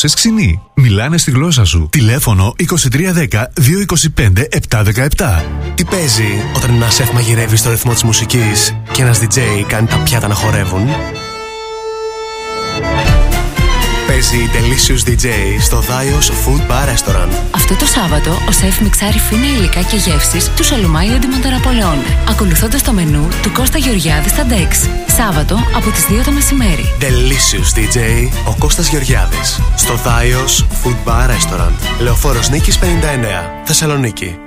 γλώσσες ξυνή. Μιλάνε στη γλώσσα σου. Τηλέφωνο 2310 225 717. Τι παίζει όταν ένας σεφ μαγειρεύει στο ρυθμό της μουσικής και ένας DJ κάνει τα πιάτα να χορεύουν; Παίζει Delicious DJ στο Δάιος Food Bar Restaurant. Αυτό το Σάββατο ο σεφ μιξάρει φίνα υλικά και γεύσεις του Σαλουμάι Αντιμονταραπολεών, ακολουθώντας το μενού του Κώστα Γεωργιάδης στα Dex. Σάββατο από τις 2 το μεσημέρι. Delicious DJ ο Κώστας Γεωργιάδης στο Δάιος Food Bar Restaurant. Λεωφόρος Νίκης 59, Θεσσαλονίκη.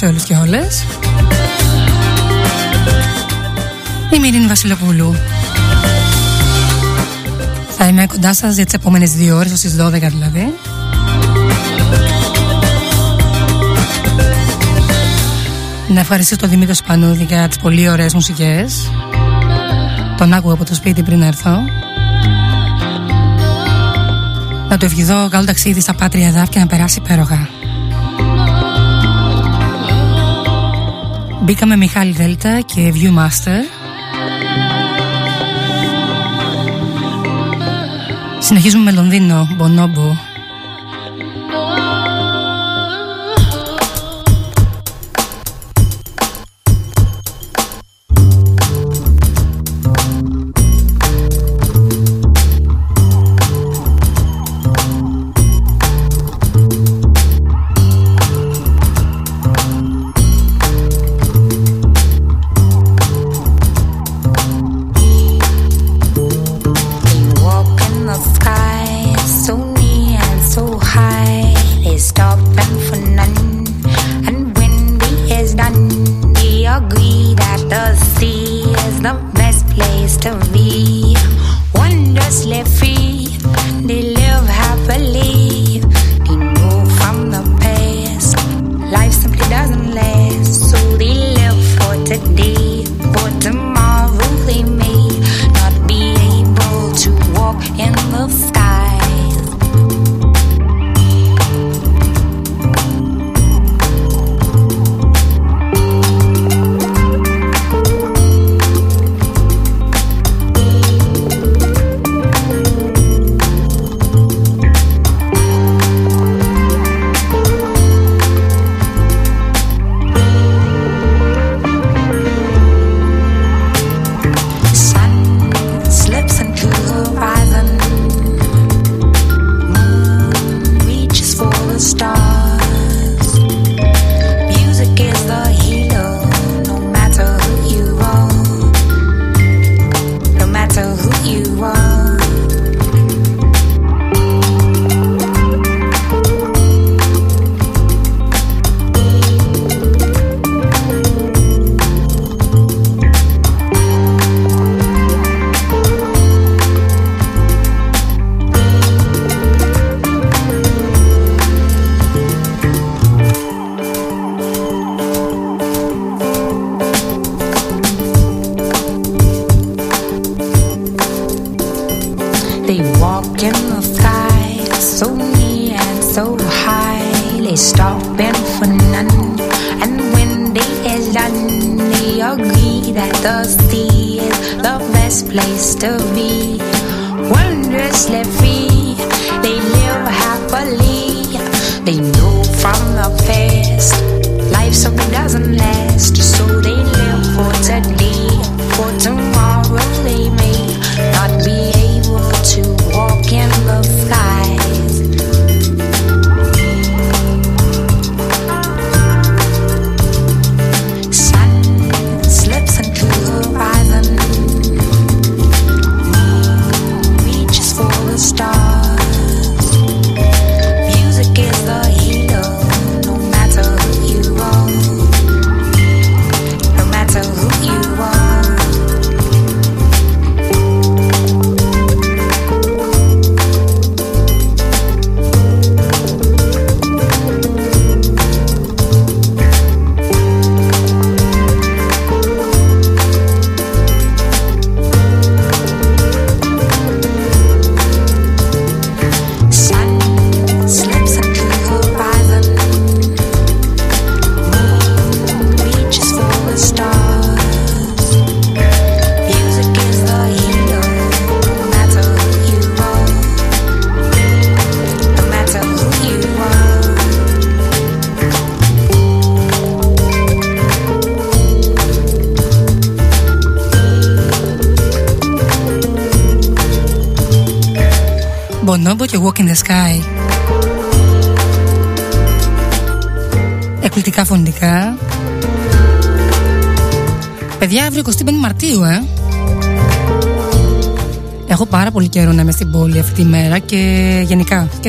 Σε όλους και όλες. Είμαι η Ειρήνη Βασιλοπούλου. Θα είμαι κοντά σας για τις επόμενες δύο ώρες, στις 12 δηλαδή. Να ευχαριστήσω τον Δημήτρη Σπανούδη για τις πολύ ωραίες μουσικές. Τον άκουγα από το σπίτι πριν έρθω. Να του ευχηθώ καλό ταξίδι στα Πάτρια Δάφ και να περάσει υπέροχα Μπήκαμε Μιχάλη Δέλτα και Viewmaster. Συνεχίζουμε με Λονδίνο, Μπονόμπο και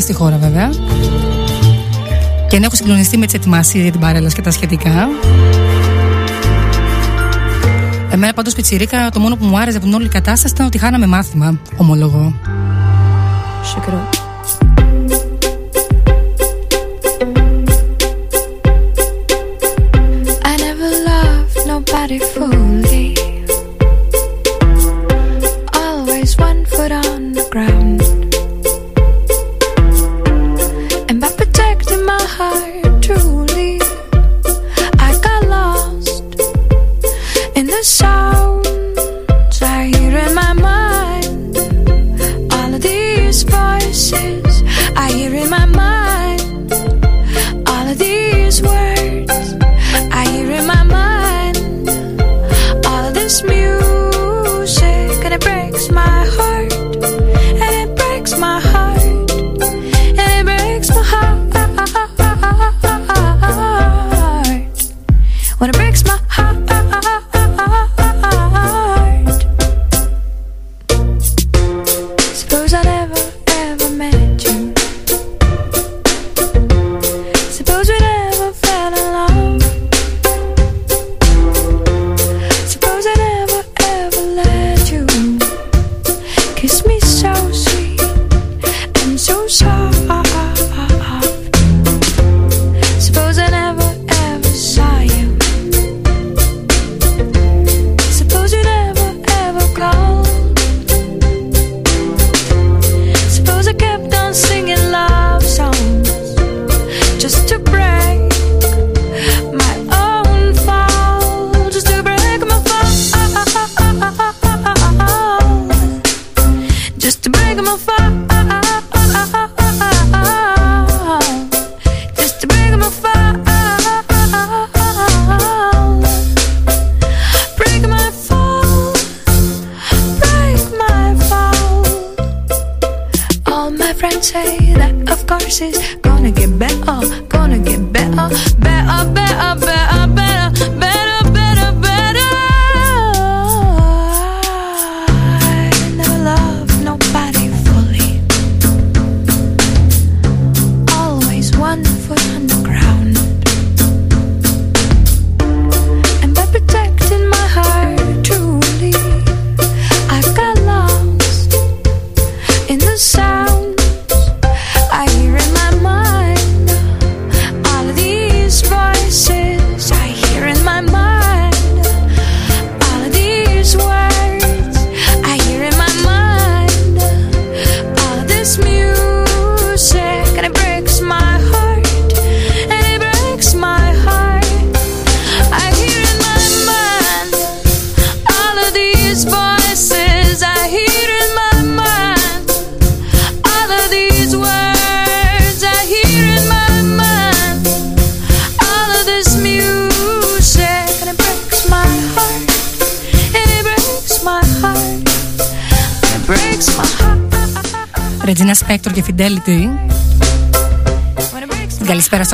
στη χώρα βέβαια. Και να έχω συγκλονιστεί με τις ετοιμασίες για την παρέλαση και τα σχετικά. Εμένα πάντως πιτσιρίκα το μόνο που μου άρεσε από την όλη κατάσταση ήταν ότι χάναμε μάθημα, ομολογώ. Συγχρόνω.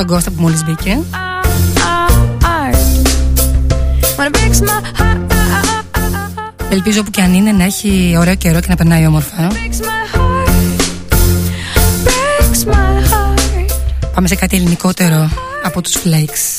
Που μόλις μπήκε. Ελπίζω που και αν είναι να έχει ωραίο καιρό και να περνάει όμορφα. Πάμε σε κάτι ελληνικότερο από τους Flakes.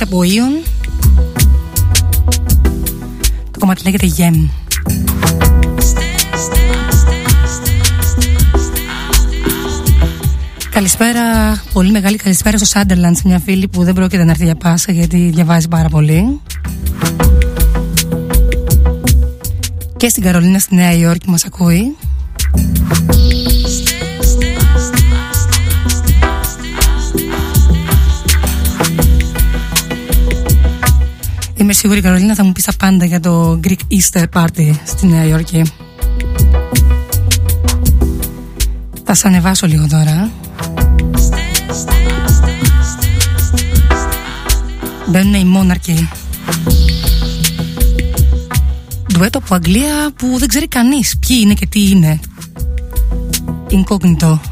Remix από Ion το κομμάτι λέγεται Gem Καλησπέρα, πολύ μεγάλη καλησπέρα στο Σάντερλαντ, μια φίλη που δεν πρόκειται να έρθει για πάσα γιατί διαβάζει πάρα πολύ. Και στην Καρολίνα στη Νέα Υόρκη μας ακούει. Είμαι σίγουρη Καρολίνα θα μου πεις τα πάντα για το Greek Easter Party στη Νέα Υόρκη. Θα σε ανεβάσω λίγο τώρα. Μπαίνουν οι μόναρκοι. Ντουέτο από Αγγλία που δεν ξέρει κανείς ποιοι είναι και τι είναι. Incognito.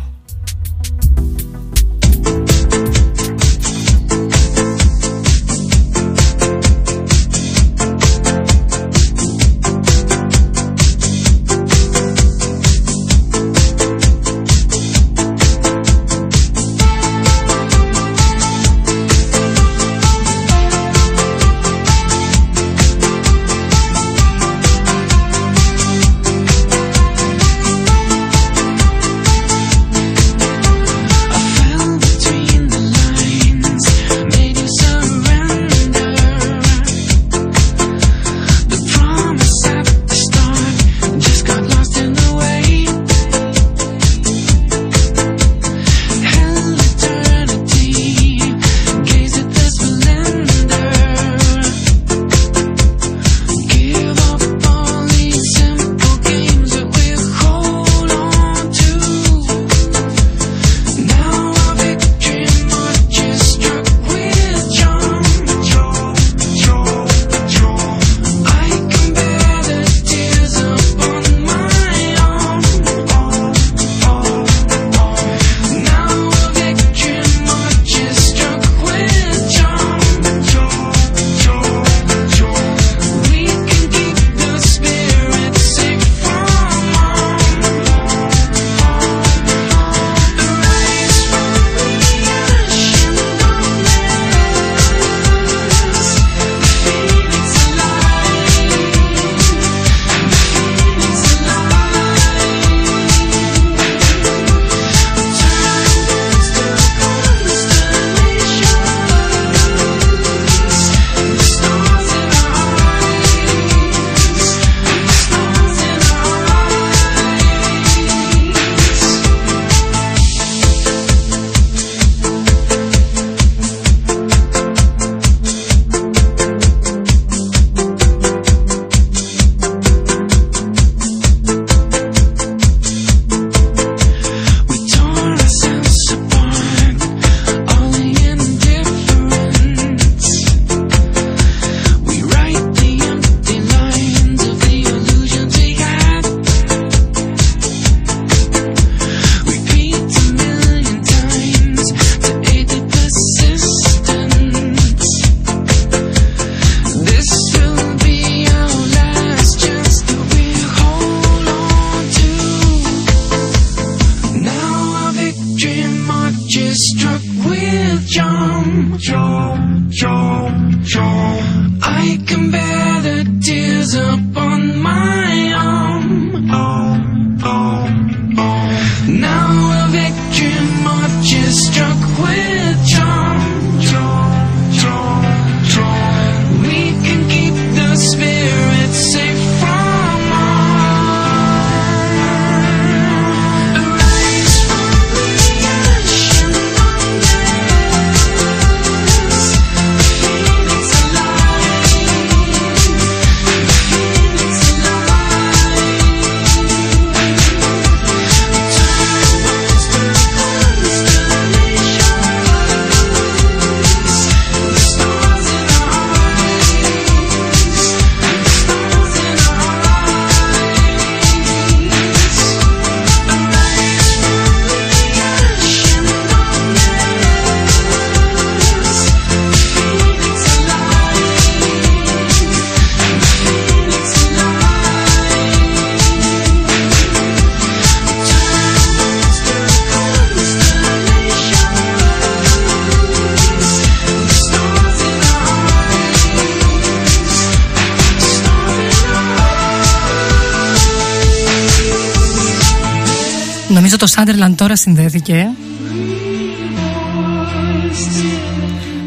Νομίζω το Σάντερλαντ τώρα συνδέθηκε.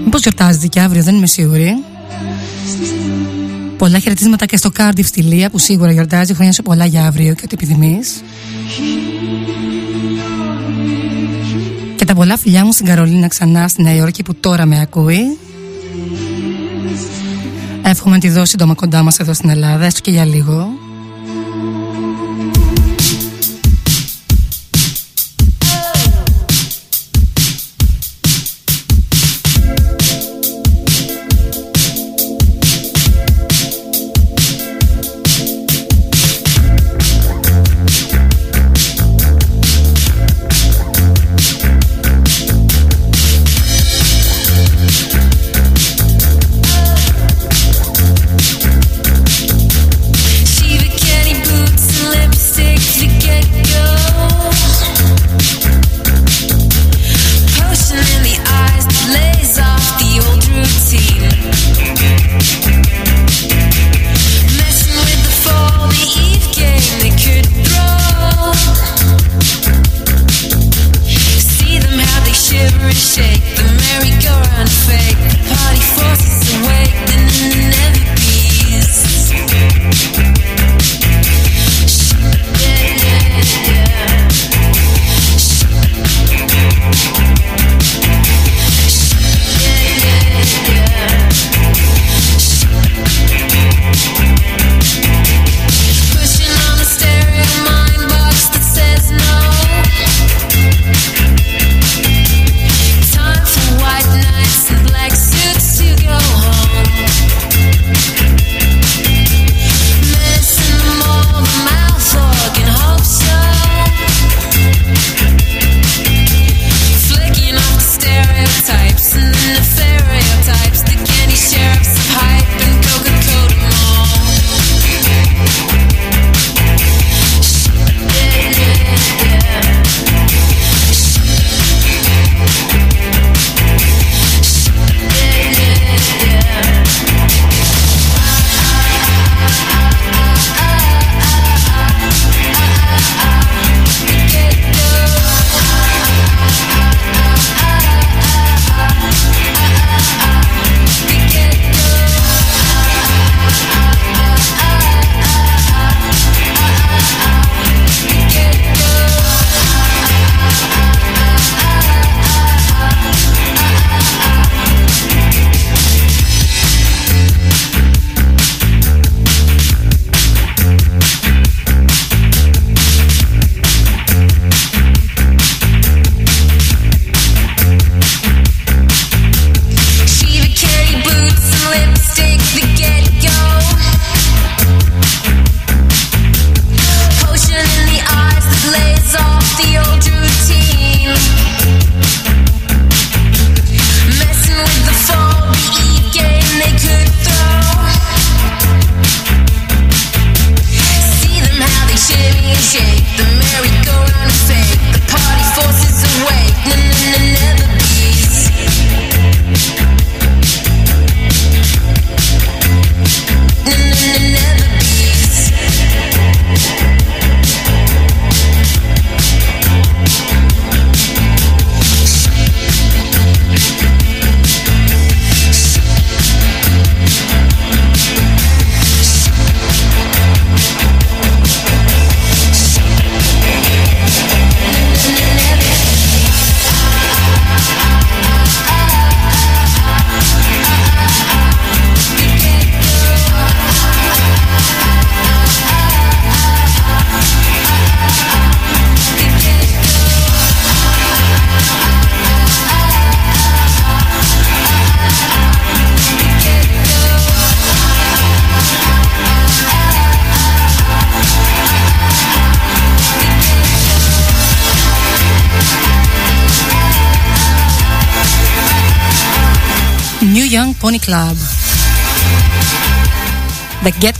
Μήπως γιορτάζεται και αύριο, δεν είμαι σίγουρη. Πολλά χαιρετίσματα και στο Cardiff στη Λία που σίγουρα γιορτάζει. Χρόνια σου πολλά για αύριο και ό,τι επιθυμείς. Και τα πολλά φιλιά μου στην Καρολίνα ξανά στη Νέα Υόρκη που τώρα με ακούει. Εύχομαι να τη δώσει σύντομα κοντά μας εδώ στην Ελλάδα, έστω και για λίγο.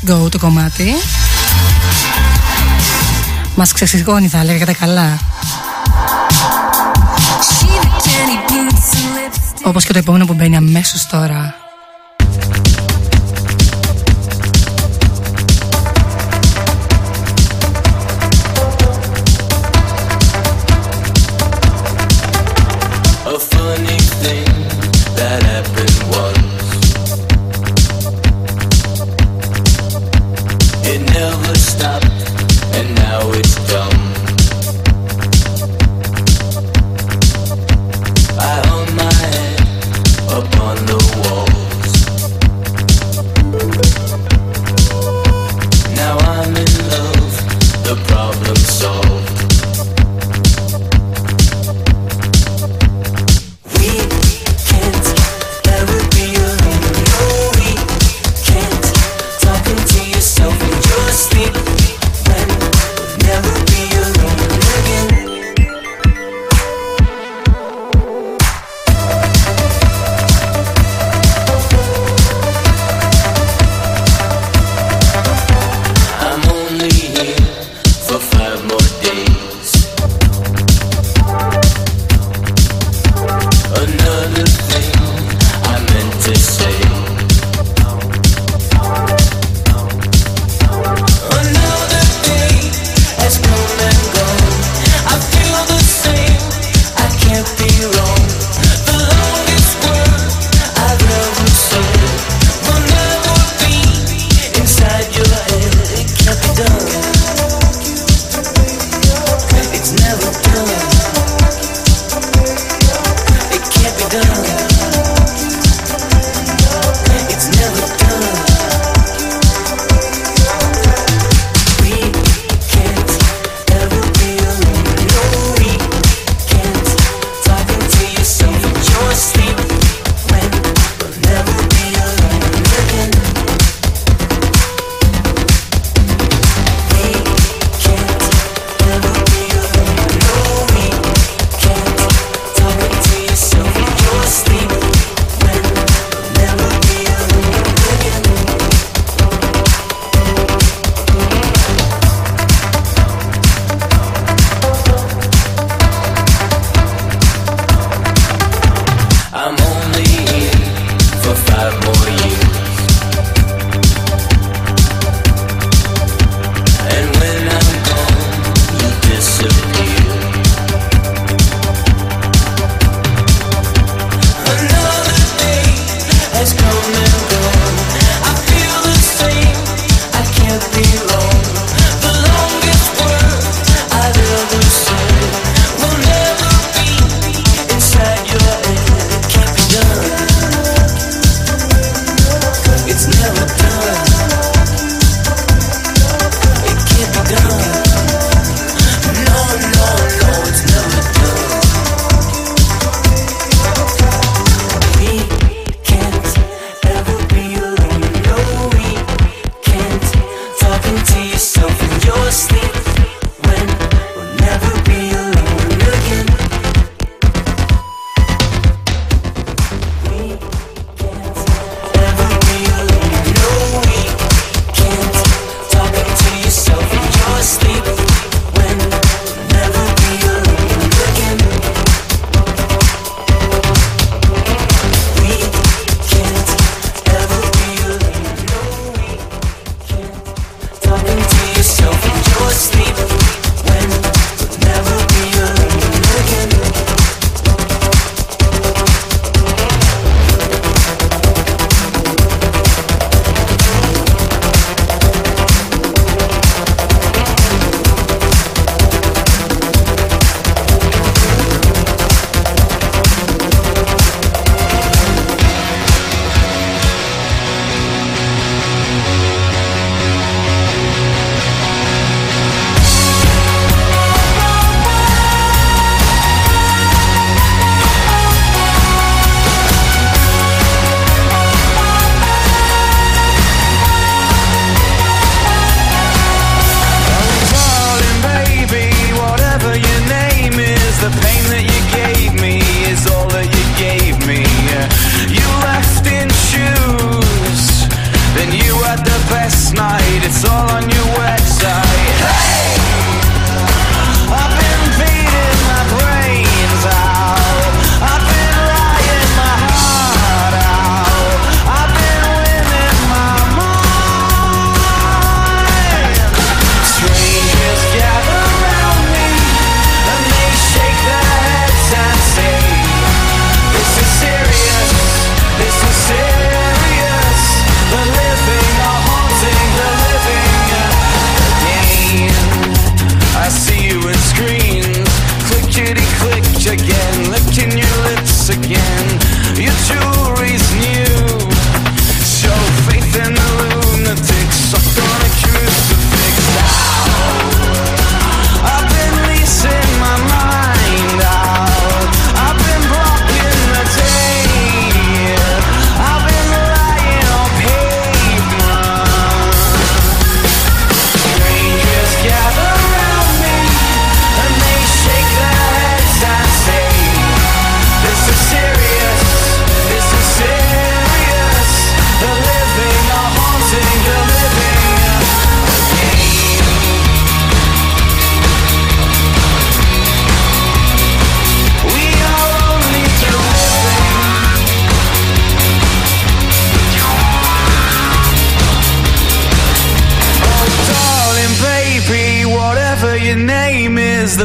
Go το κομμάτι. Μας ξεσηκώνει θα έλεγα κατά καλά. Όπως και το επόμενο που μπαίνει αμέσως τώρα.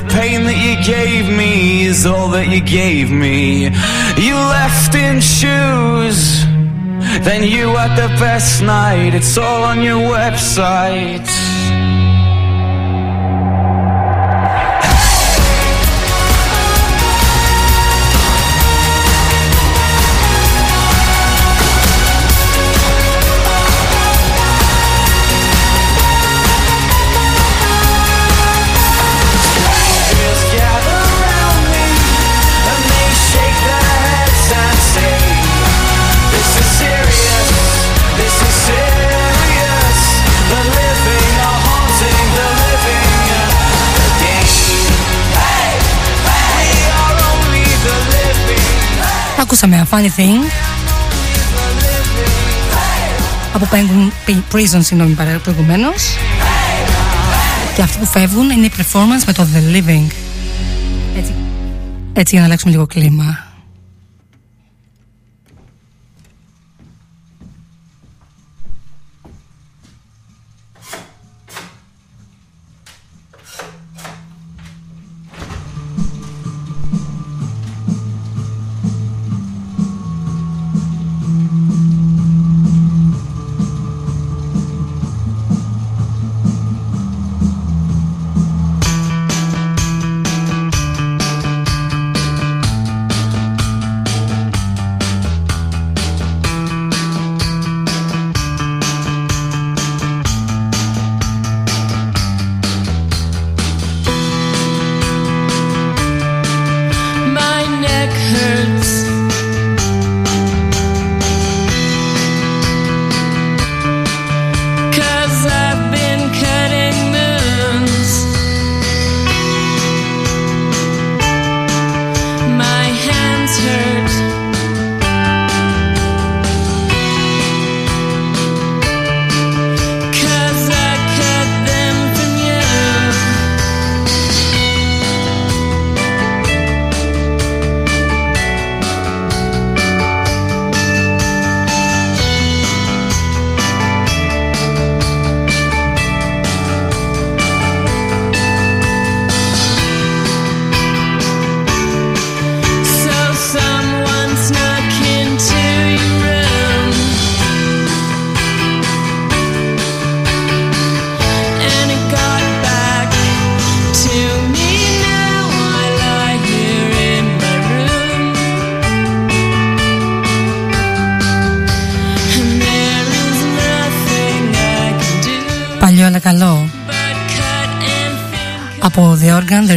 The pain that you gave me is all that you gave me. You left in shoes. Then you had the best night. It's all on your website. Ακούσαμε A Funny Thing από Penguin Prison, συγγνώμη προηγουμένως. Και αυτοί που φεύγουν είναι η performance με το The Living. Έτσι, έτσι για να αλλάξουμε λίγο κλίμα.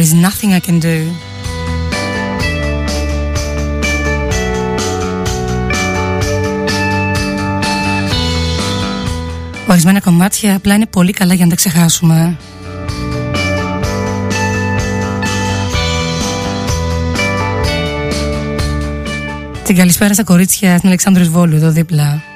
Organ, there is nothing I can do. Ορισμένα κομμάτια απλά είναι πολύ καλά για να τα ξεχάσουμε. Την καλησπέρα στα κορίτσια στην Αλεξάνδρου Βόλου εδώ δίπλα.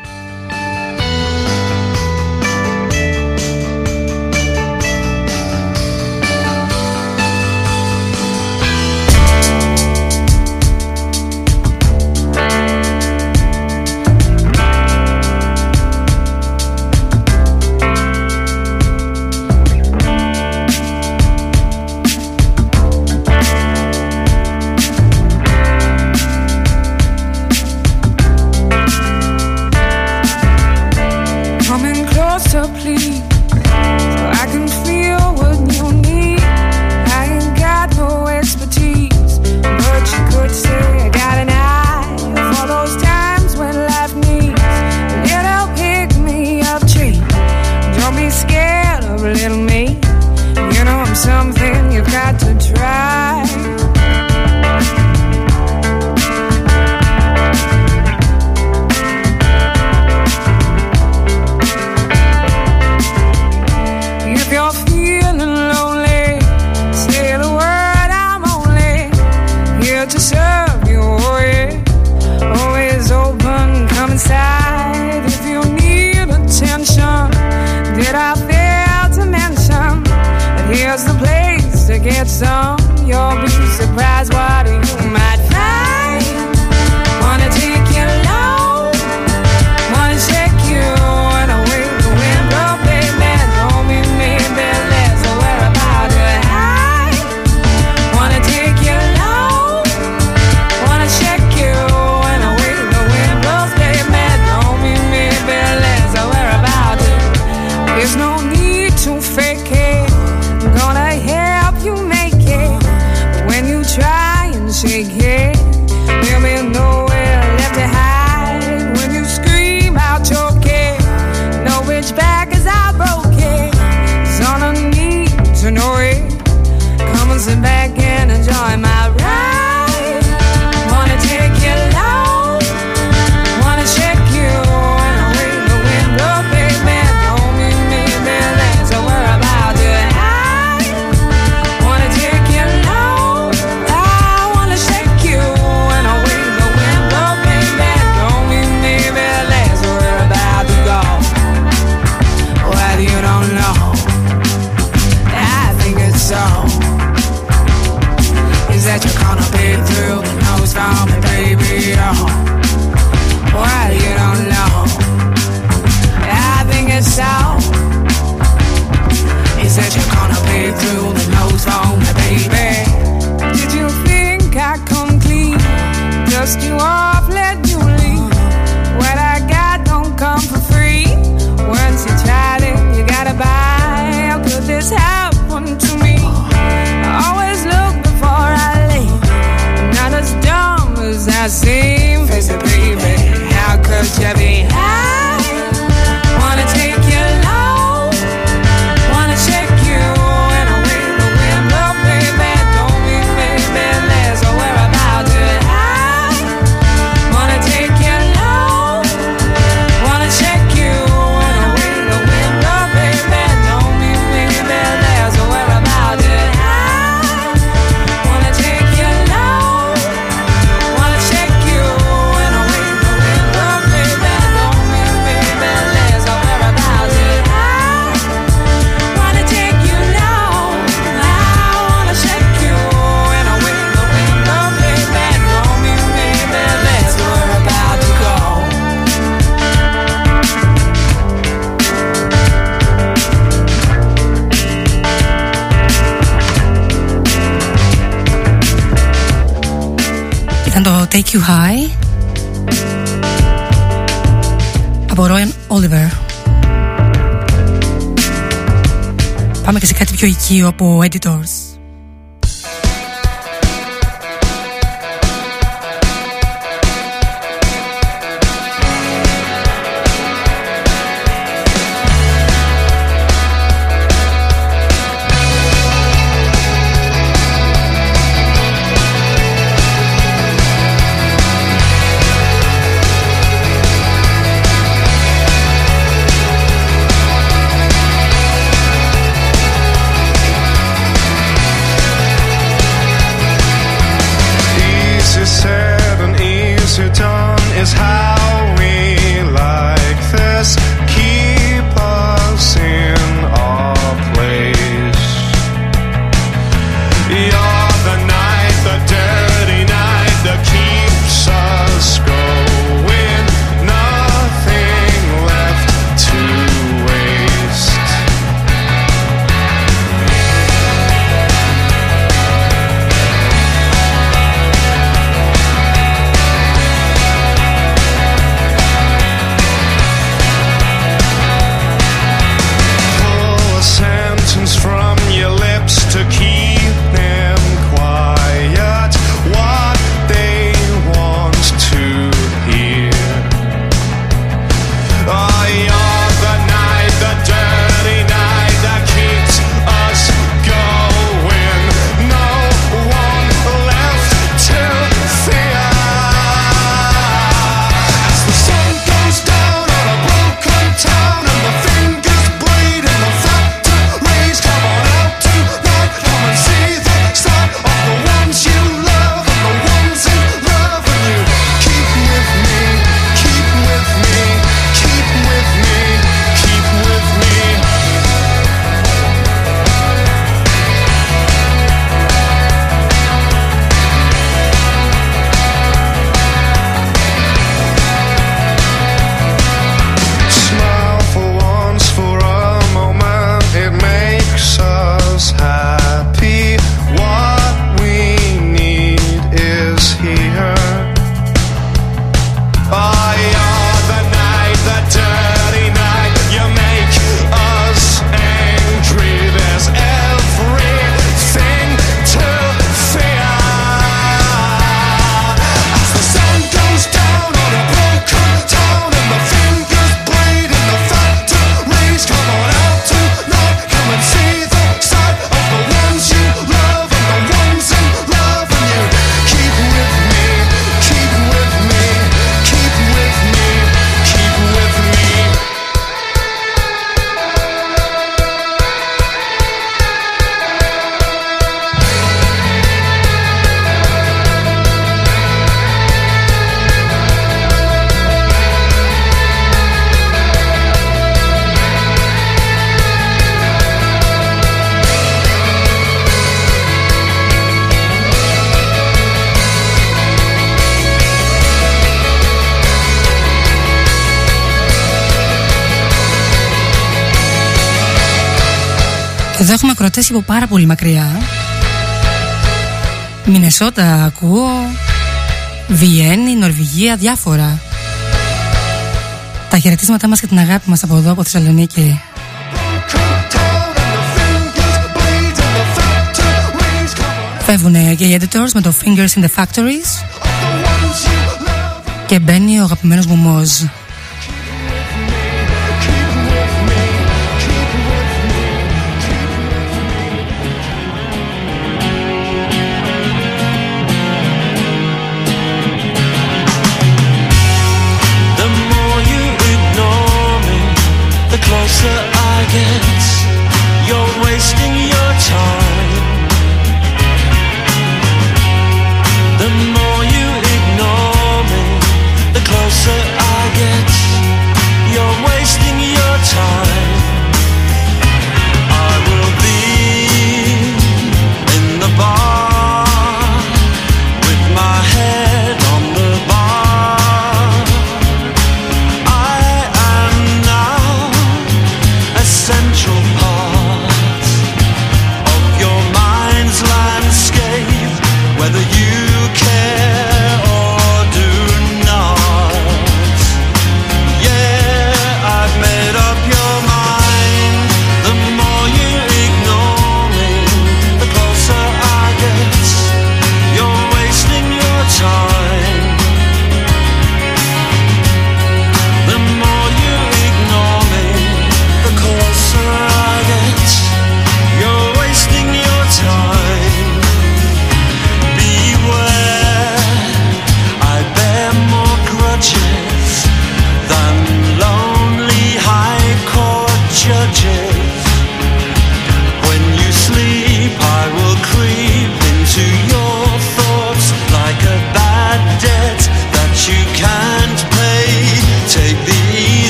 Τέξας πάρα πολύ μακριά. Μινεσότα ακούω. Βιέννη, Νορβηγία, διάφορα. Τα χαιρετίσματά μας και την αγάπη μας από εδώ από Θεσσαλονίκη. Φεύγουν και οι editors με το Fingers in the Factories. Και μπαίνει ο αγαπημένος μου Μόζ.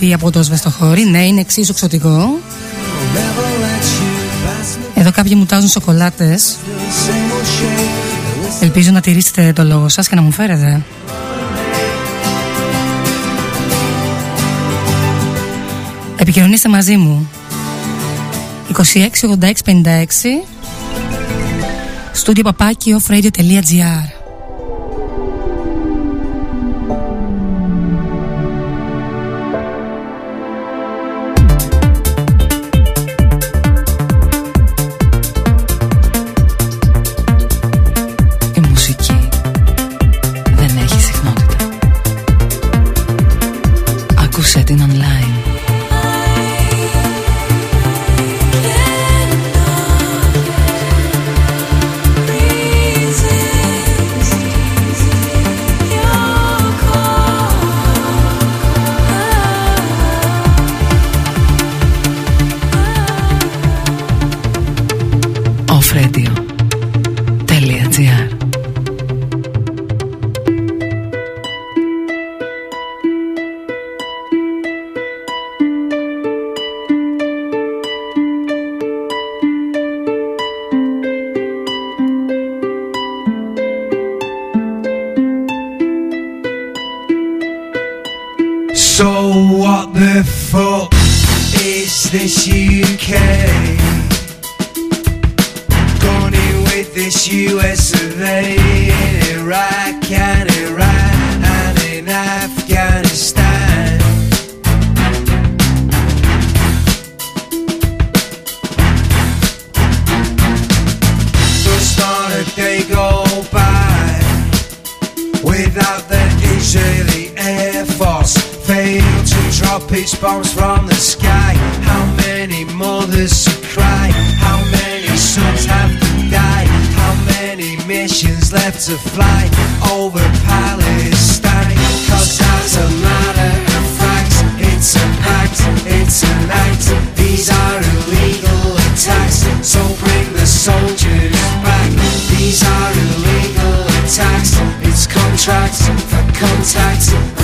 Καλησπέρα και στην αρετή από το Σβεστοχώρι. Ναι, είναι εξίσου εξωτικό. Εδώ κάποιοι μου τάζουν σοκολάτες. Ελπίζω να τηρήσετε το λόγο σας και να μου φέρετε. Επικοινωνήστε μαζί μου 26 86 56 Στούντιο παπάκι offradio.gr So what the fuck is this UK? Gone in with this US of A in Iraq and its bombs from the sky. How many mothers to cry? How many sons have to die? How many missions left to fly over Palestine? Cause as a matter of fact, it's a pact, it's a night. These are illegal attacks, so bring the soldiers back. These are illegal attacks, it's contracts for contact.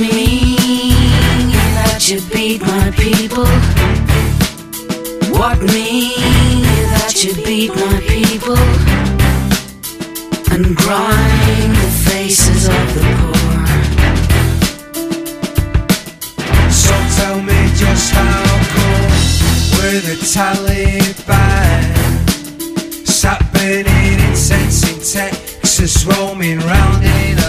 Mean that you beat my people? What mean that you beat my people? And grind the faces of the poor. So tell me just how come we're the Taliban Sat burning incense in Texas Roaming round in a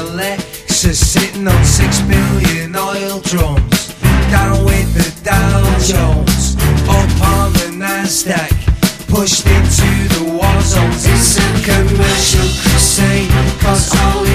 Lexus Sitting on six billion oil drums. Down with the Dow Jones. Up on the Nasdaq Pushed into the war zones. It's a commercial crusade Cause all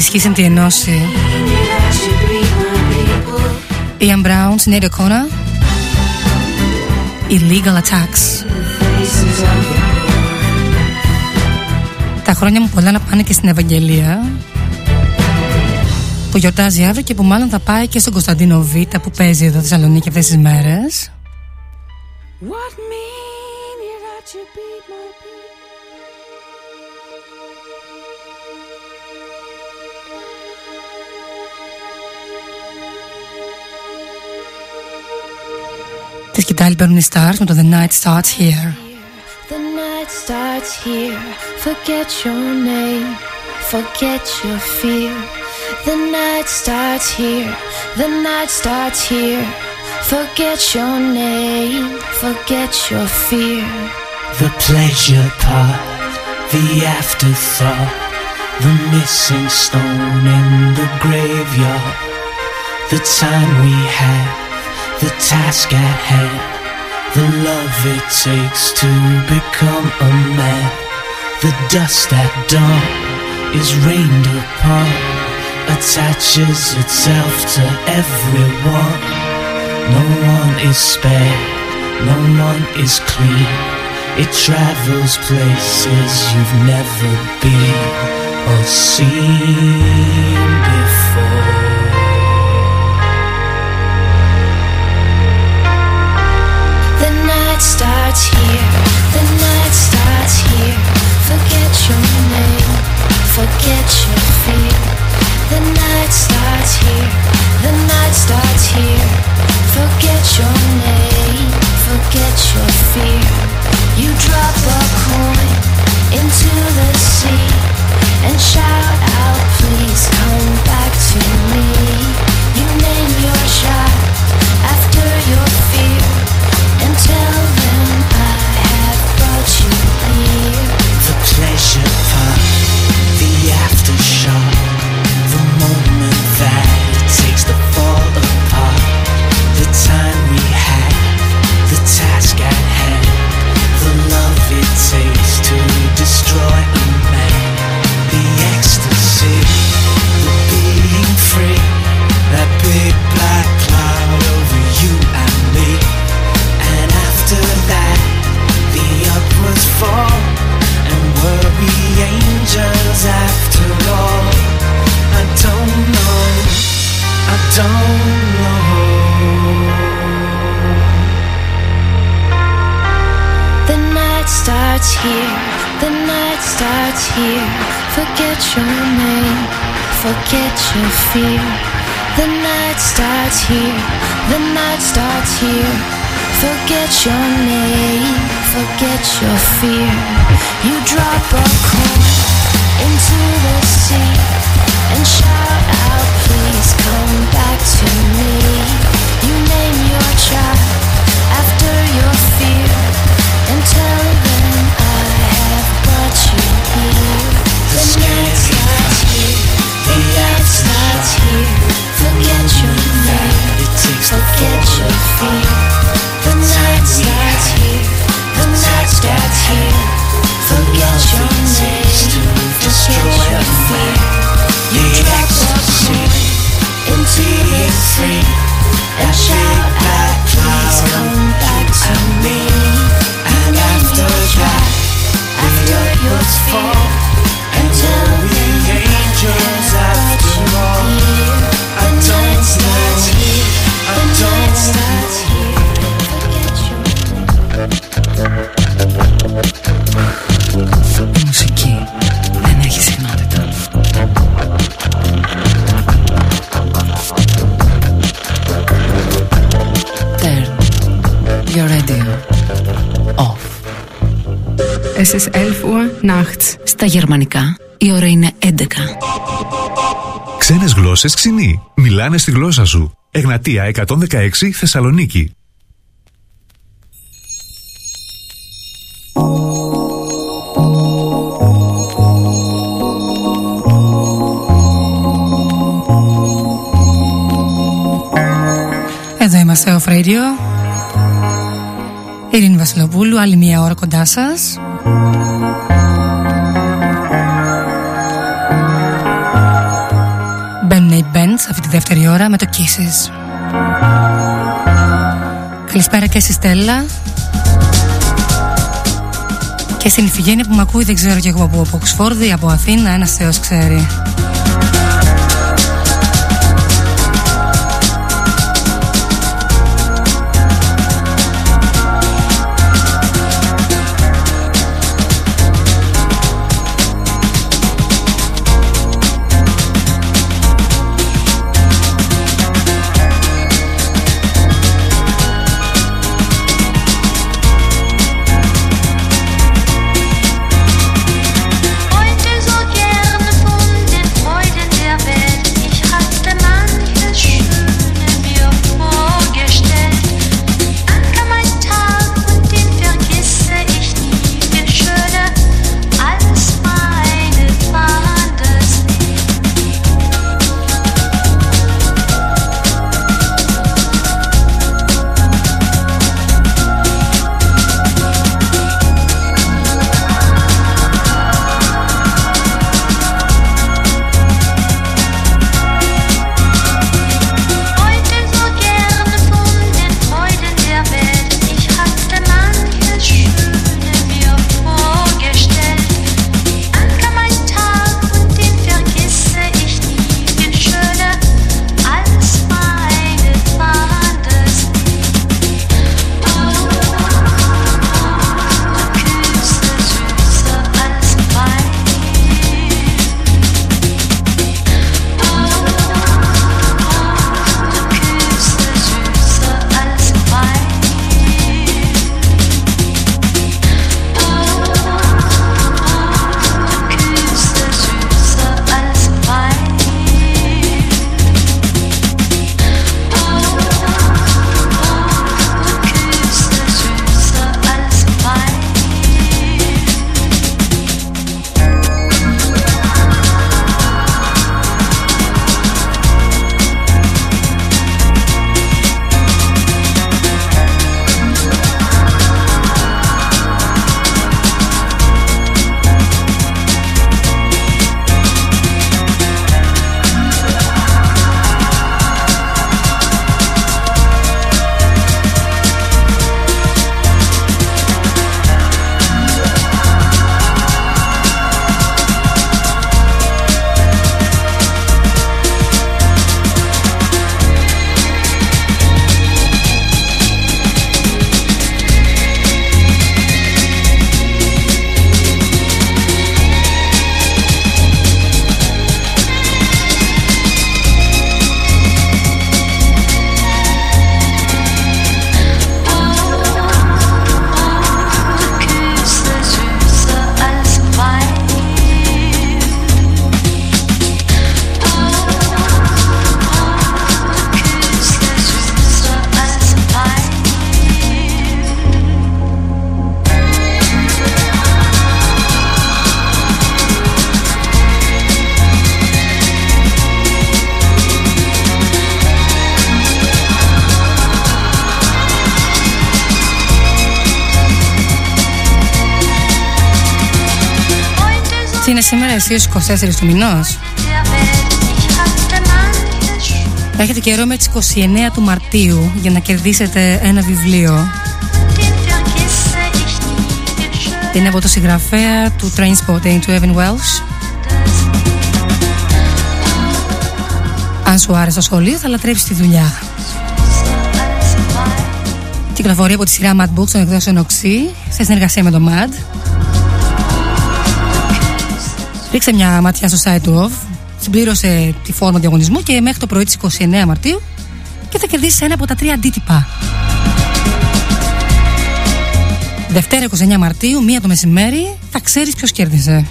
ισχύσαν τη ενώση. Ian Brown, Sinead O'Connor. Illegal Attacks. Τα χρόνια μου πολλά να πάνε και στην Ευαγγελία που γιορτάζει αύριο και που μάλλον θα πάει και στον Κωνσταντίνο Β που παίζει εδώ Θεσσαλονίκη αυτές τις μέρες. Τη σκητάλη παίρνουν οι stars με το The Night Starts Here. The night starts here. Forget your name. Forget your fear. The night starts here. The night starts here. Forget your name. Forget your fear. The pleasure part, the afterthought, the missing stone in the graveyard, the time we have, the task at hand, the love it takes to become a man. The dust at dawn is rained upon, attaches itself to everyone. No one is spared, no one is clean. It travels places you've never been or seen Forget your fear. The night starts here. The night starts here. Forget your name. Forget your fear. You drop a coin into the sea and shout out, please come back to me. You name your after your fear and tell them I have brought you here. Forget your name, forget your fear. The night starts here, the night starts here. Forget your name, forget your fear. You drop a coin into the sea and shout out, please come back to me. You name your child γερμανικά η ώρα είναι 11. Ξένες γλώσσες ξυνή. Μιλάνε στη γλώσσα σου. Εγνατία 116 Θεσσαλονίκη. Εδώ είμαστε ο Radio. Ειρήνη Βασιλοπούλου, άλλη μία ώρα κοντά σας. Αυτή τη δεύτερη ώρα με το Kisses. Καλησπέρα και στη Στέλλα. Και στην Ιφηγένεια που με ακούει δεν ξέρω κι εγώ από Οξφόρδη, από Αθήνα, ένας θεός ξέρει. 24 του μηνός Der Welt, ich hatte manches Έχετε καιρό με τις 29 του Μαρτίου για να κερδίσετε ένα βιβλίο den vergesse ich nie. Viel schöner Είναι από το συγγραφέα του Trainspotting του Evan Welsh Αν σου άρεσε το σχολείο θα λατρέψεις τη δουλειά als Wein. Κυκλοφορεί από τη σειρά Mad Books των εκδόσεων Οξύ σε συνεργασία με το Mad Ρίξε μια ματιά στο site του OFF Συμπλήρωσε τη φόρμα διαγωνισμού και μέχρι το πρωί της 29 Μαρτίου και θα κερδίσεις ένα από τα τρία αντίτυπα. Δευτέρα 29 Μαρτίου, μία το μεσημέρι, θα ξέρεις ποιος κέρδισε.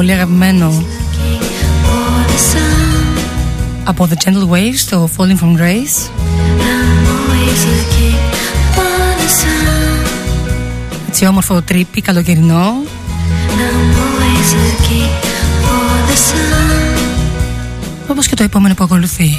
πολύ αγαπημένο. Από The Gentle Waves το Falling From Grace. Έτσι όμορφο τρίπι καλοκαιρινό. Όπως και το επόμενο που ακολουθεί.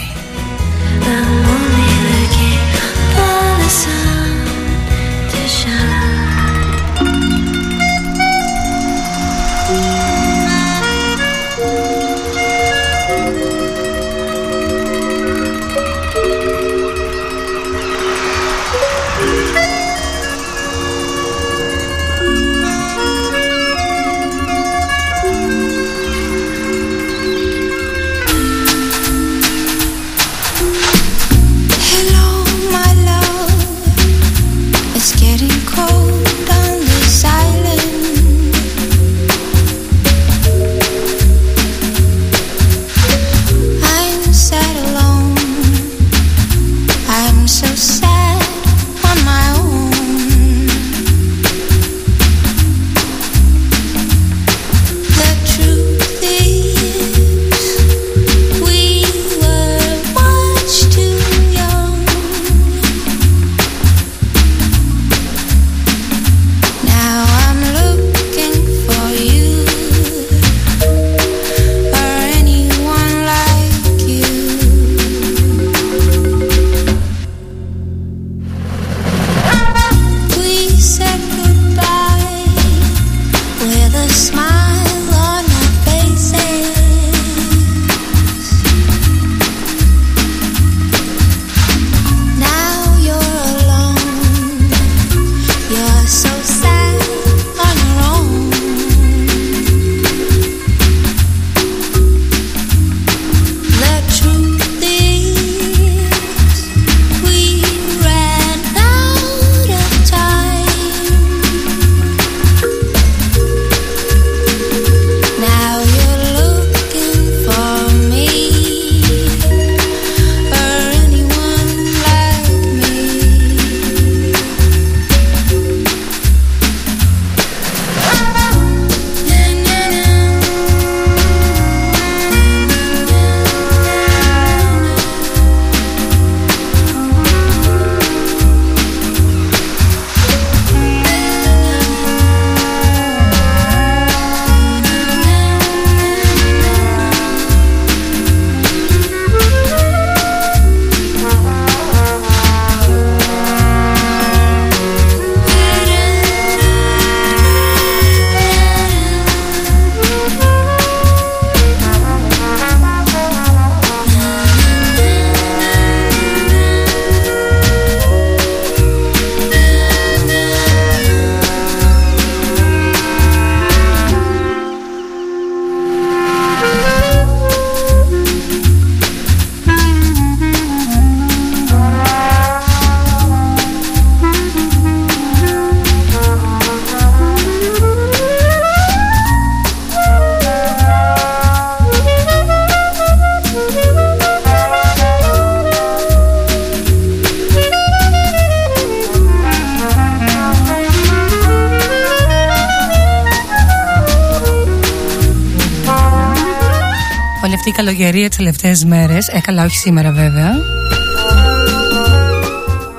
Καλοκαιρία τις τελευταίες μέρες. Ε καλά όχι σήμερα βέβαια.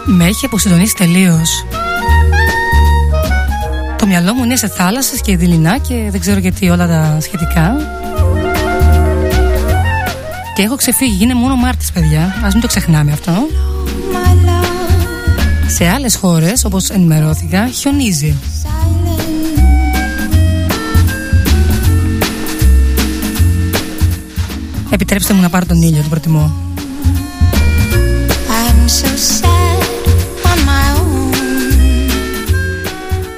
Με έχει αποσυντονίσει τελείως. Το μυαλό μου είναι σε θάλασσες και δειλινά Και δεν ξέρω γιατί όλα τα σχετικά. Και έχω ξεφύγει, είναι μόνο Μάρτης παιδιά. Ας μην το ξεχνάμε αυτό. Σε άλλες χώρες όπως ενημερώθηκα χιονίζει Επιτρέψτε μου να πάρω τον ήλιο, τον προτιμώ. I'm so sad on my own.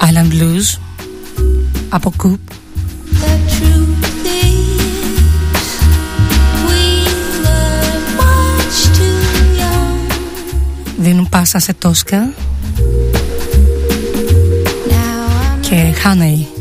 Island Blues από Coop. The truth is, we were much too young. Δίνουν πάσα σε Τόσκα Now I'm και Χάνεϊ.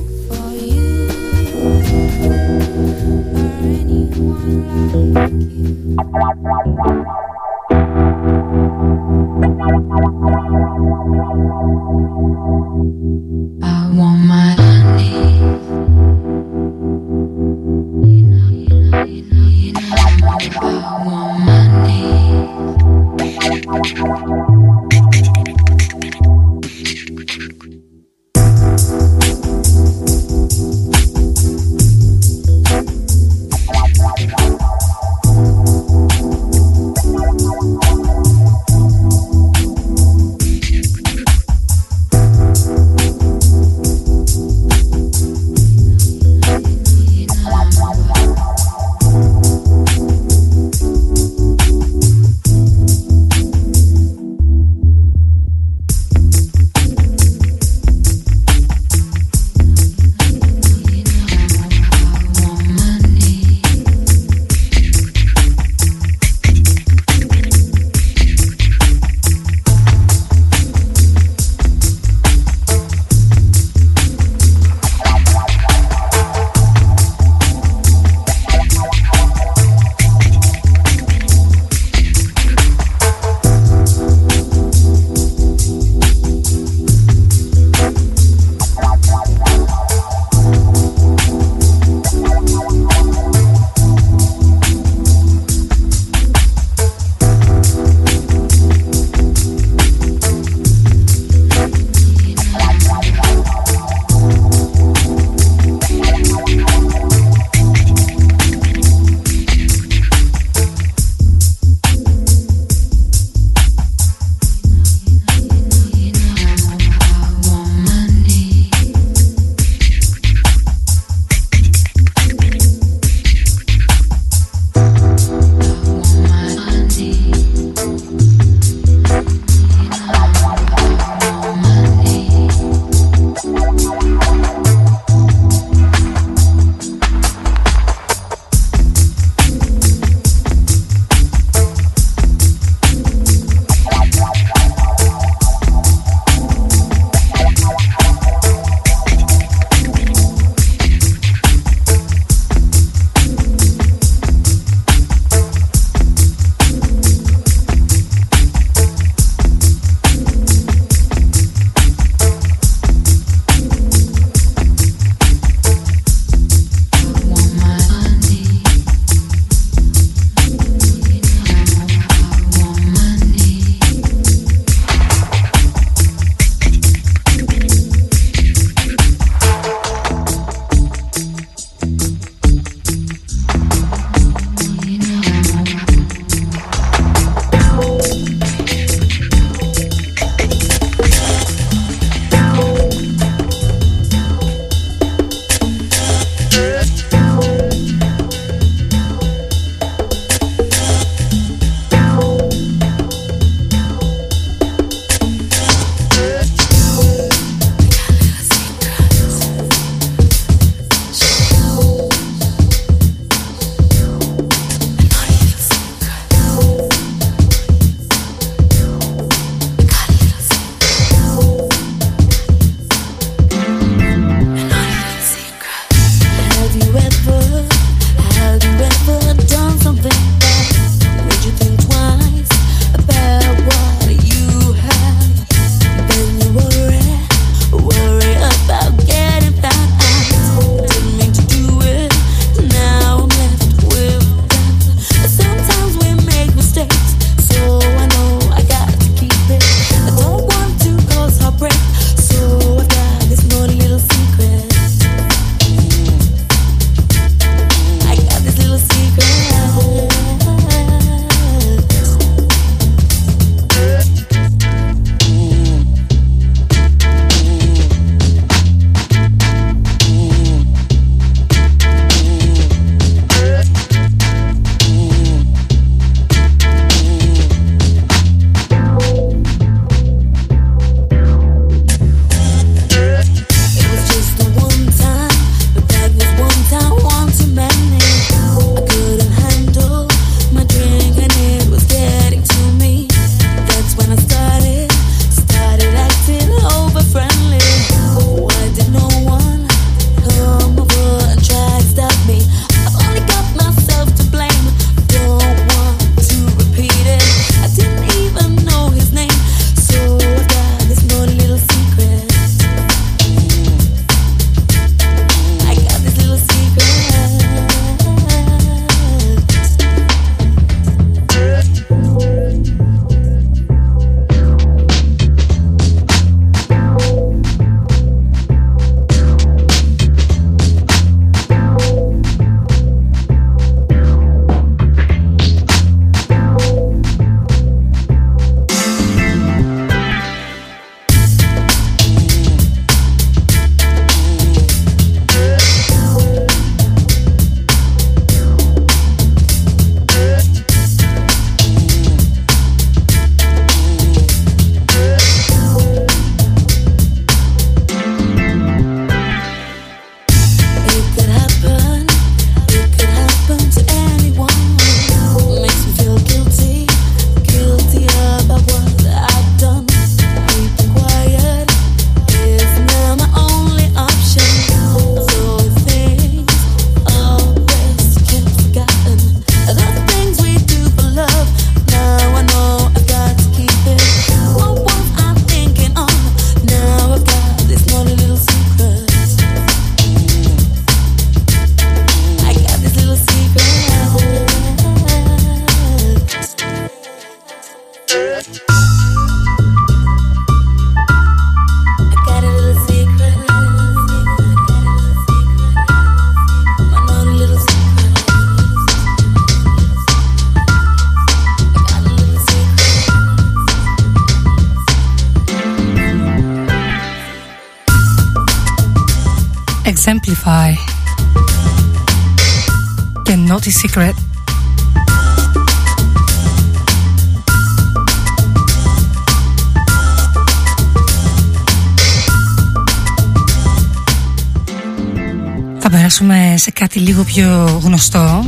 σε κάτι λίγο πιο γνωστό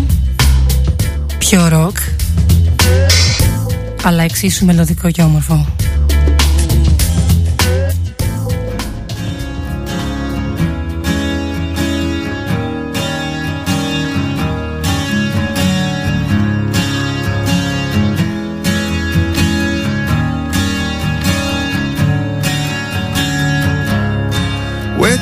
Πιο ροκ Αλλά εξίσου μελωδικό και όμορφο.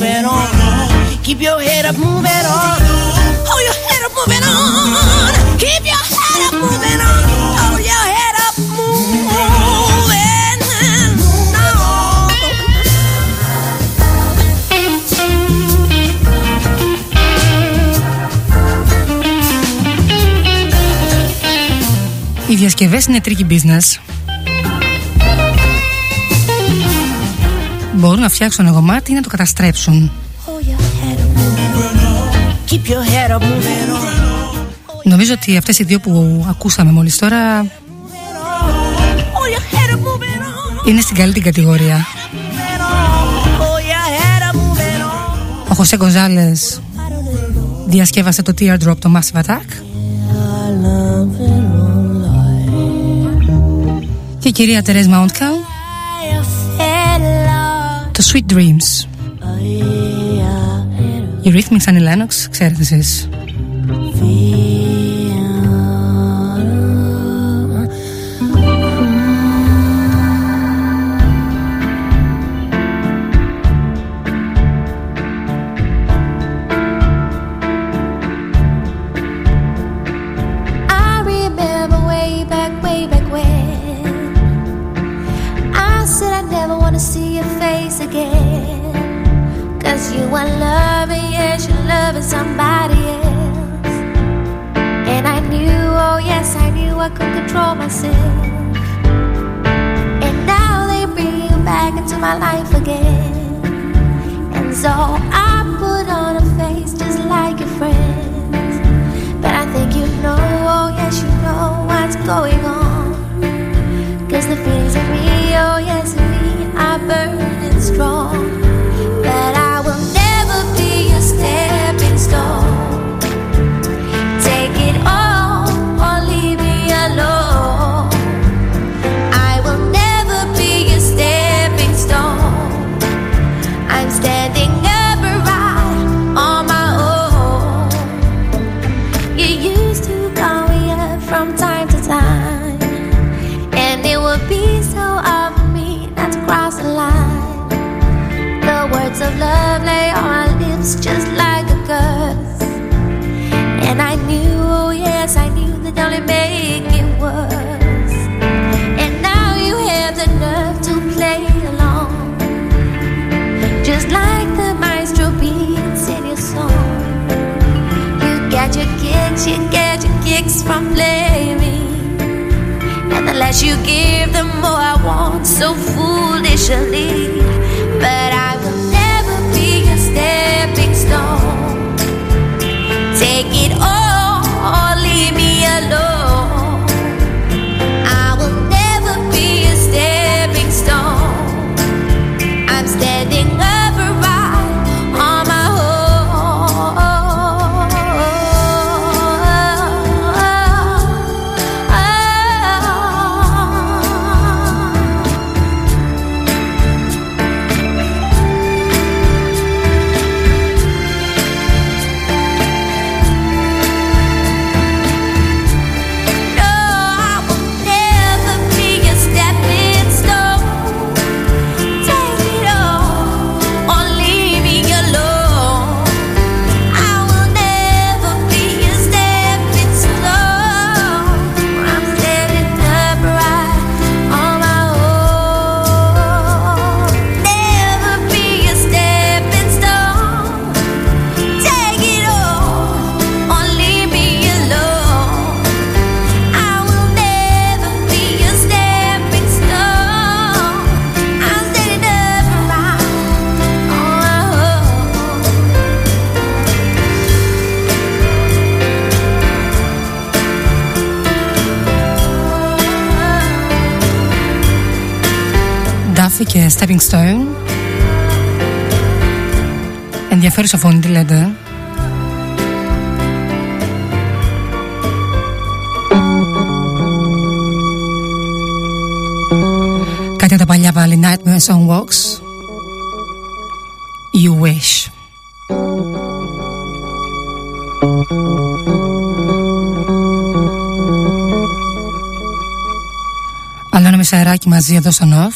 Η on. Keep your head up, your head up, on. Up, on. Up, on. Οι διασκευές είναι tricky business μπορούν να φτιάξουν ένα κομμάτι ή να το καταστρέψουν. Νομίζω ότι αυτές οι δύο που ακούσαμε μόλις τώρα είναι στην καλύτερη κατηγορία. Ο Χωσέ Γκοζάλες διασκεύασε το Teardrop, το Massive Attack. Και η κυρία Τερέζ Μαόντκα το Sweet Dreams. Οι Rhythmics Annie Lennox, ξέρετε εσείς. Stepping Stone. Ενδιαφέρουσα φωνή, τι λέτε. Κάτι από τα παλιά πάλι Nightmares on Walks. You wish. Άλλο ένα μεσαράκι μαζί εδώ στο Νοφ.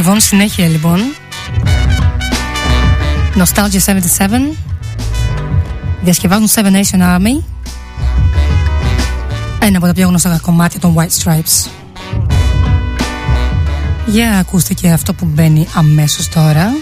Διασκευών συνέχεια λοιπόν. Nostalgia 77. Διασκευάζουν Seven Nation Army. Ένα από τα πιο γνωστά κομμάτια των White Stripes. Για ακούστε και αυτό που μπαίνει αμέσως τώρα.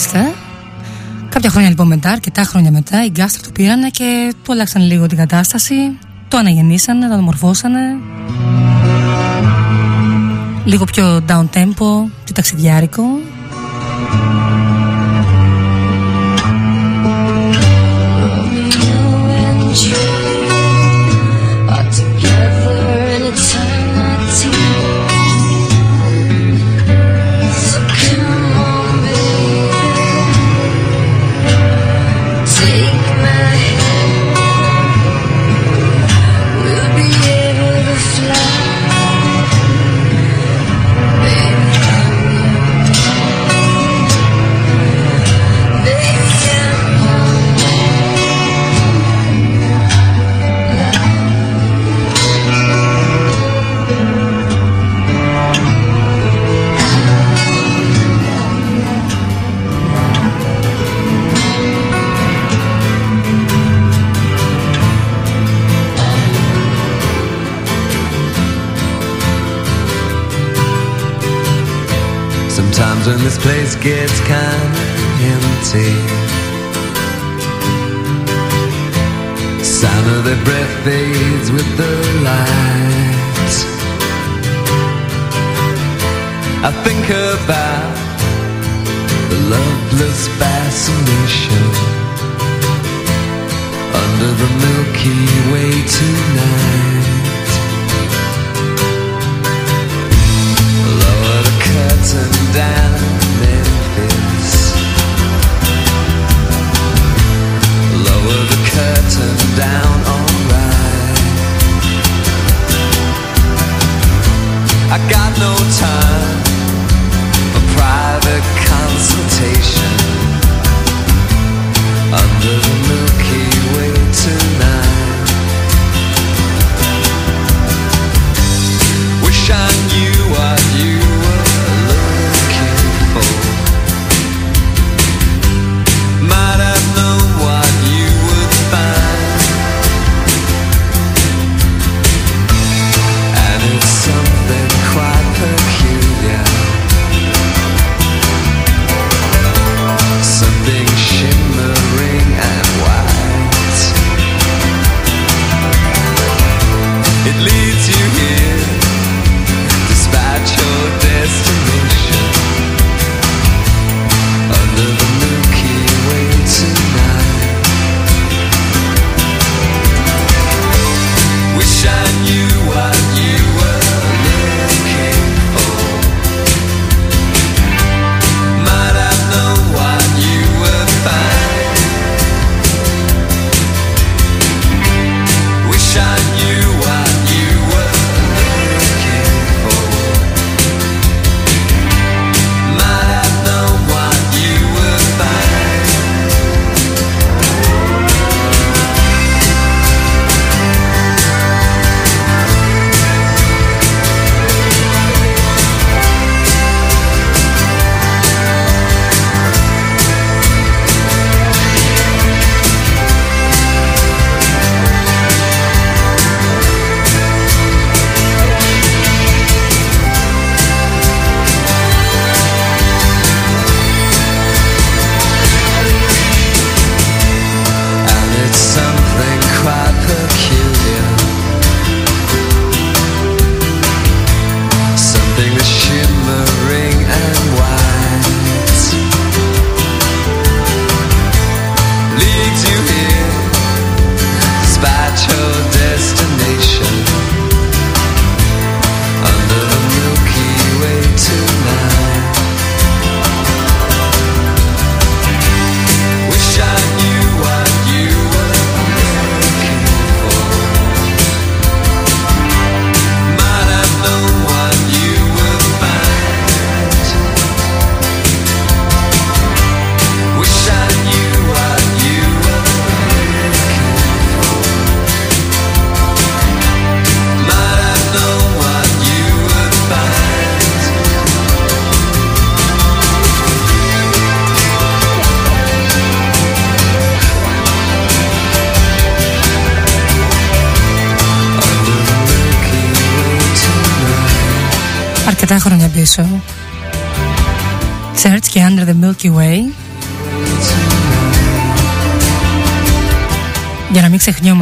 Θυμάστε. Κάποια χρόνια λοιπόν μετά, αρκετά χρόνια μετά, οι γκάστροι το πήρανε και του αλλάξαν λίγο την κατάσταση. Το αναγεννήσανε, το αναμορφώσανε. Λίγο πιο down tempo, πιο ταξιδιάρικο. Gets kinda empty, sound of their breath fades with the light. I think about the loveless fascination under the Milky Way tonight. Lower the curtain down, curtain down, alright. I got no time for private consultation.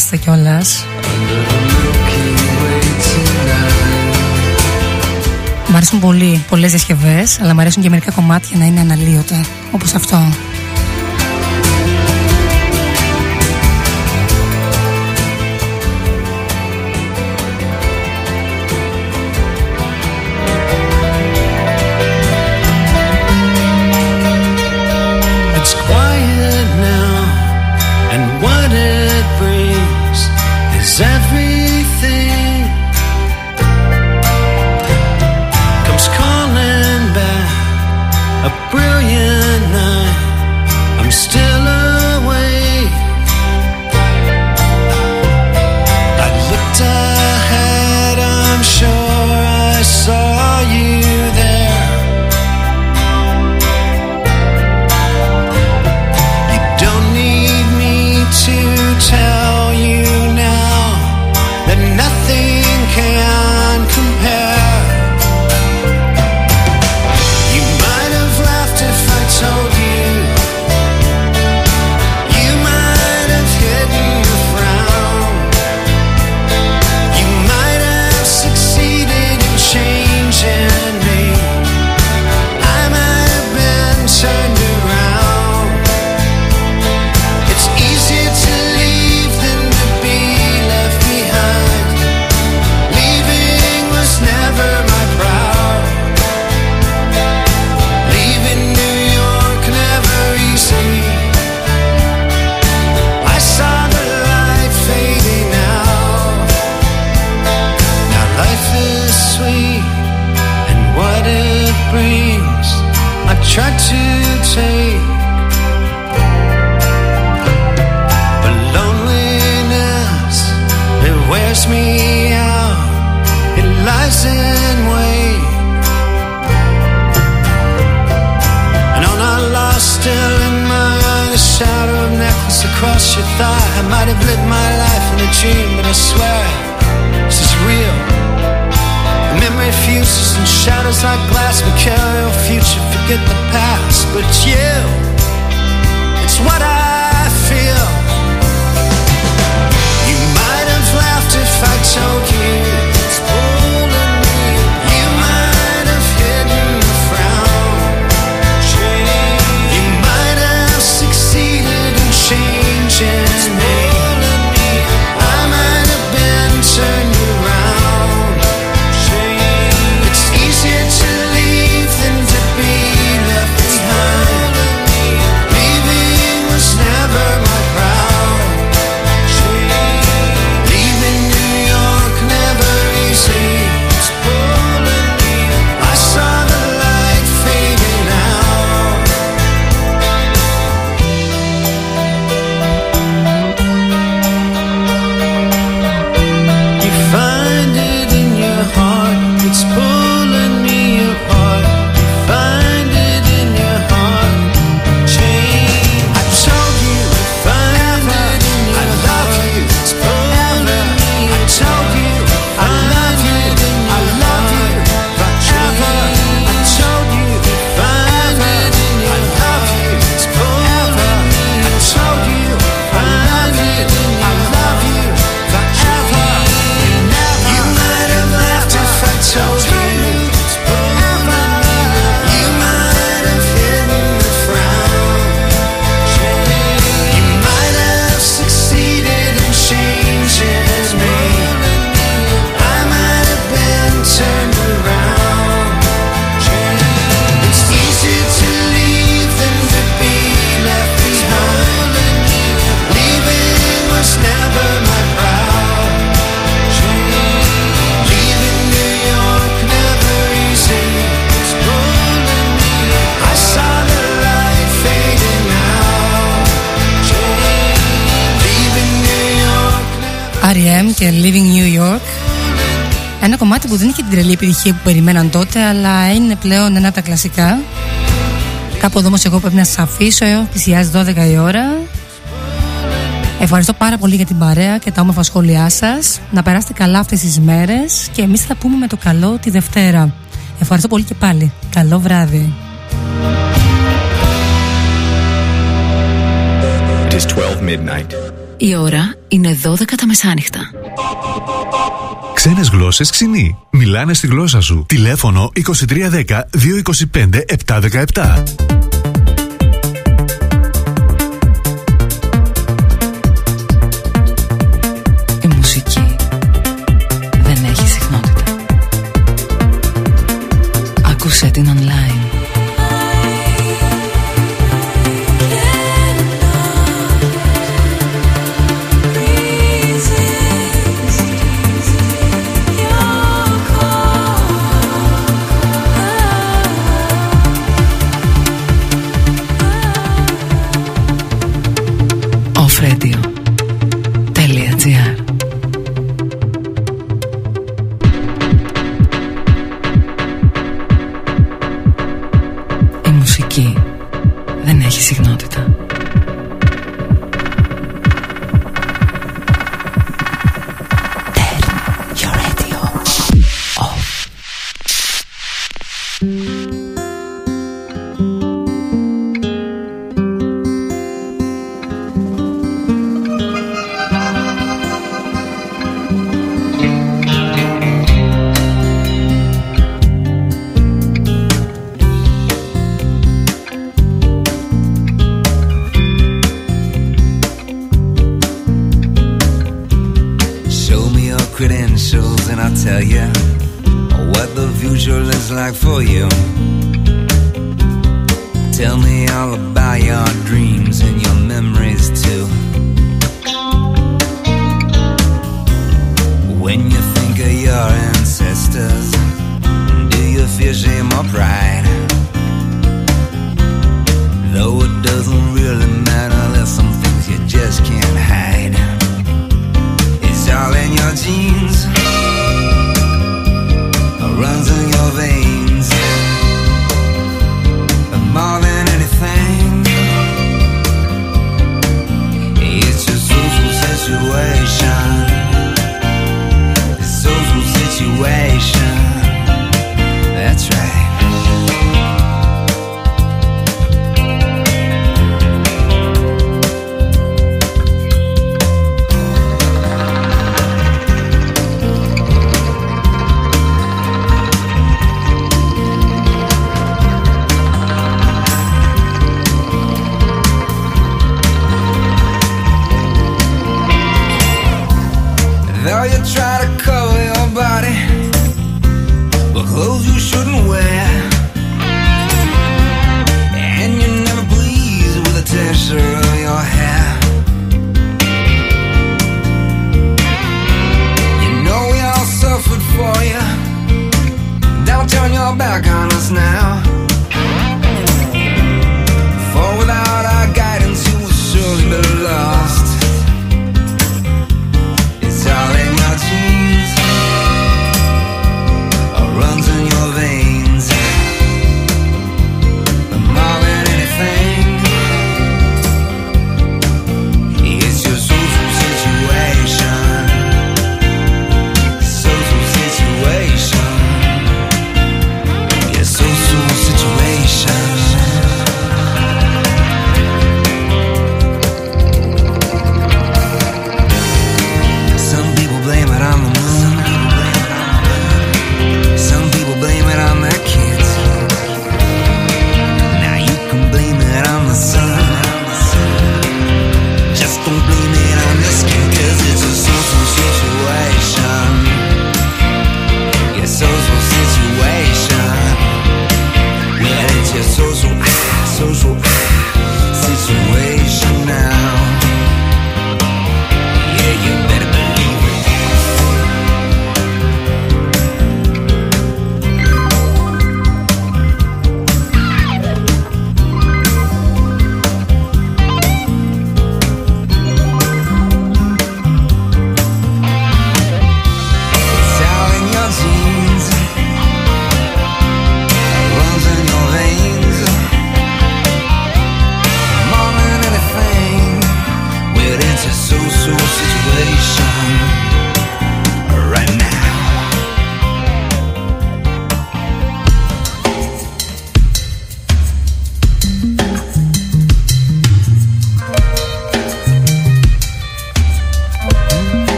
θυμάστε. Μ' αρέσουν πολύ πολλές διασκευές, αλλά μ' αρέσουν και μερικά κομμάτια να είναι αναλύωτα, όπως αυτό. επιτυχία που περιμέναν τότε, αλλά είναι πλέον ένα από τα κλασικά. Κάπου εδώ όμως εγώ πρέπει να σας αφήσω, πλησιάζει 12 η ώρα. Ευχαριστώ πάρα πολύ για την παρέα και τα όμορφα σχόλιά σας Να περάσετε καλά αυτές τις μέρες και εμείς θα πούμε με το καλό τη Δευτέρα. Ευχαριστώ πολύ και πάλι. Καλό βράδυ. It is 12 midnight. Η ώρα είναι 12 τα μεσάνυχτα. Ξένες γλώσσες ξινή. Μιλάνε στη γλώσσα σου. Τηλέφωνο 2310 225 717.